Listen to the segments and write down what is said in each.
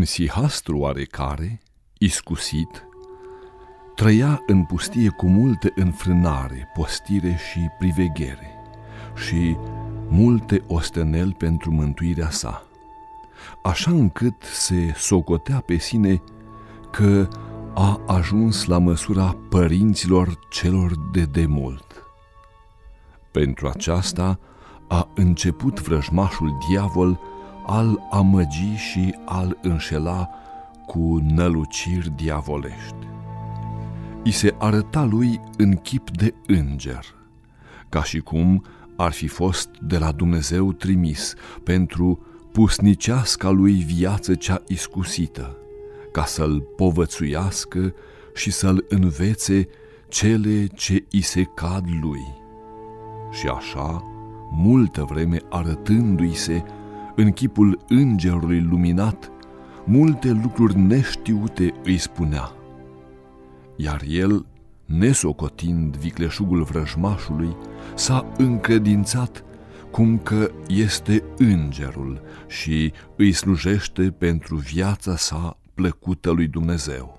Un sihastru oarecare, iscusit, trăia în pustie cu multe înfrânare, postire și priveghere și multe ostenel pentru mântuirea sa, așa încât se socotea pe sine că a ajuns la măsura părinților celor de demult. Pentru aceasta a început vrăjmașul diavol al amăgi și al înșela cu năluciri diavolești. I se arăta lui în chip de înger, ca și cum ar fi fost de la Dumnezeu trimis pentru pusniceasca lui viață cea iscusită, ca să-l povățuiască și să-l învețe cele ce i se cad lui. Și așa, multă vreme arătându-i se în chipul îngerului luminat, multe lucruri neștiute îi spunea. Iar el, nesocotind vicleșugul vrăjmașului, s-a încredințat cum că este îngerul și îi slujește pentru viața sa plăcută lui Dumnezeu.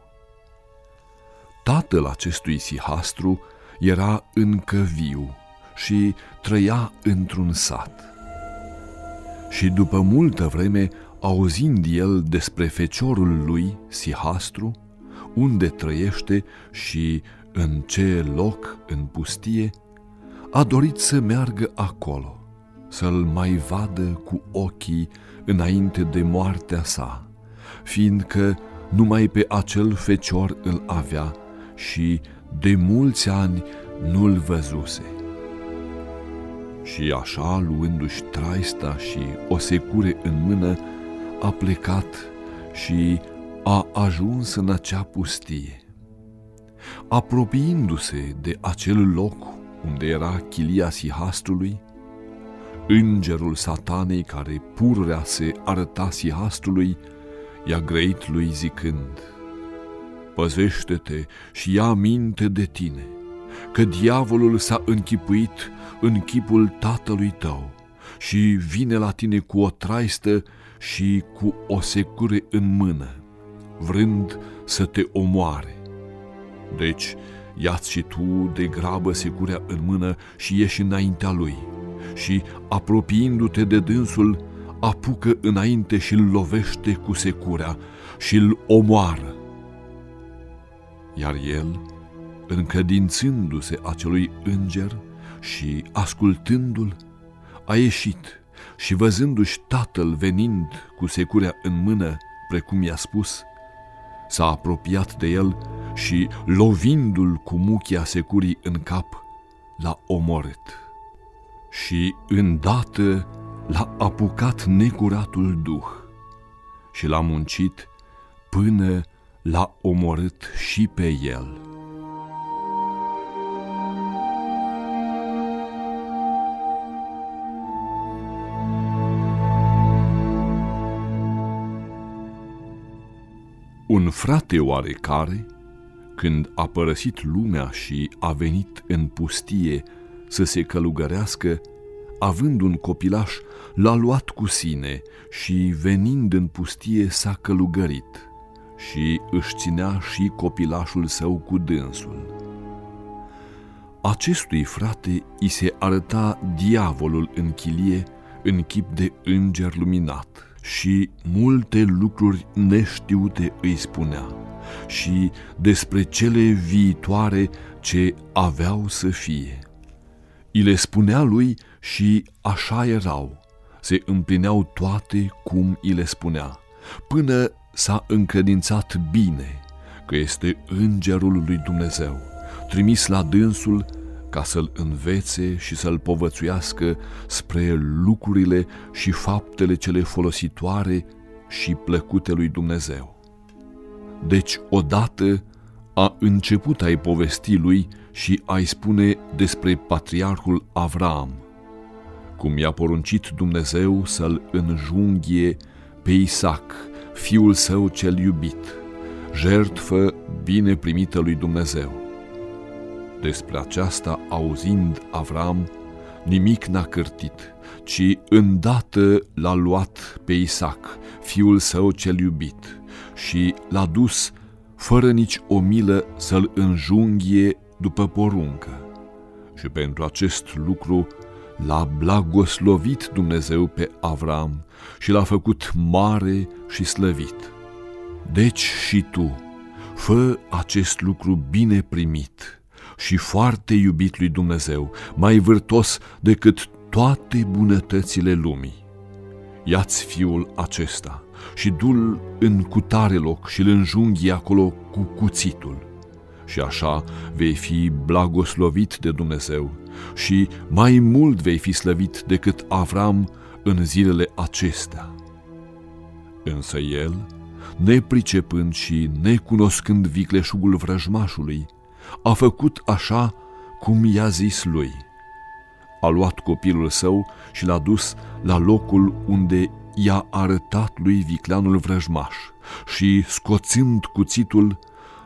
Tatăl acestui sihastru era încă viu și trăia într-un sat. Și după multă vreme, auzind el despre feciorul lui, Sihastru, unde trăiește și în ce loc în pustie, a dorit să meargă acolo, să-l mai vadă cu ochii înainte de moartea sa, fiindcă numai pe acel fecior îl avea și de mulți ani nu-l văzuse. Și așa, luându-și traista și o secure în mână, a plecat și a ajuns în acea pustie. Apropiindu-se de acel loc unde era chilia sihastului, îngerul satanei care pururea se arăta sihastului, i-a grăit lui zicând, Păzește-te și ia minte de tine, că diavolul s-a închipuit în chipul tatălui tău și vine la tine cu o traistă și cu o secure în mână, vrând să te omoare. Deci, ia-ți și tu de grabă securea în mână și ieși înaintea lui și, apropiindu-te de dânsul, apucă înainte și îl lovește cu securea și îl omoară. Iar el, încredințându-se acelui înger, și, ascultându-l, a ieșit și văzându-și tatăl venind cu securea în mână, precum i-a spus, s-a apropiat de el și, lovindu-l cu muchia securii în cap, l-a omorât. Și, îndată, l-a apucat necuratul duh și l-a muncit până l-a omorât și pe el. Frate oarecare, când a părăsit lumea și a venit în pustie să se călugărească, având un copilaș, l-a luat cu sine și, venind în pustie, s-a călugărit și își ținea și copilașul său cu dânsul. Acestui frate i se arăta diavolul în chilie în chip de înger luminat și multe lucruri neștiute îi spunea și despre cele viitoare ce aveau să fie. I le spunea lui și așa erau, se împlineau toate cum i le spunea, până s-a încredințat bine că este îngerul lui Dumnezeu, trimis la dânsul ca să-l învețe și să-l povățuiască spre lucrurile și faptele cele folositoare și plăcute lui Dumnezeu. Deci, odată a început a-i povesti lui și a-i spune despre patriarhul Avram, cum i-a poruncit Dumnezeu să-l înjunghie pe Isaac, fiul său cel iubit, jertfă bine primită lui Dumnezeu despre aceasta, auzind Avram, nimic n-a cârtit, ci îndată l-a luat pe Isaac, fiul său cel iubit, și l-a dus fără nici o milă să-l înjunghie după poruncă. Și pentru acest lucru l-a blagoslovit Dumnezeu pe Avram și l-a făcut mare și slăvit. Deci și tu, fă acest lucru bine primit și foarte iubit lui Dumnezeu, mai vârtos decât toate bunătățile lumii. Ia-ți fiul acesta și du-l în cutare loc și îl înjunghi acolo cu cuțitul. Și așa vei fi blagoslovit de Dumnezeu și mai mult vei fi slăvit decât Avram în zilele acestea. Însă el, nepricepând și necunoscând vicleșugul vrăjmașului, a făcut așa cum i-a zis lui. A luat copilul său și l-a dus la locul unde i-a arătat lui vicleanul vrăjmaș și, scoțând cuțitul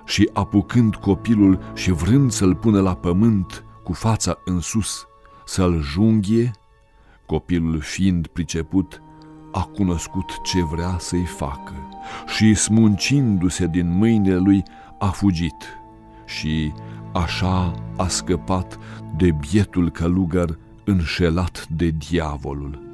și apucând copilul și vrând să-l pună la pământ cu fața în sus, să-l junghie, copilul fiind priceput, a cunoscut ce vrea să-i facă și, smuncindu-se din mâinile lui, a fugit și așa a scăpat de bietul călugăr înșelat de diavolul.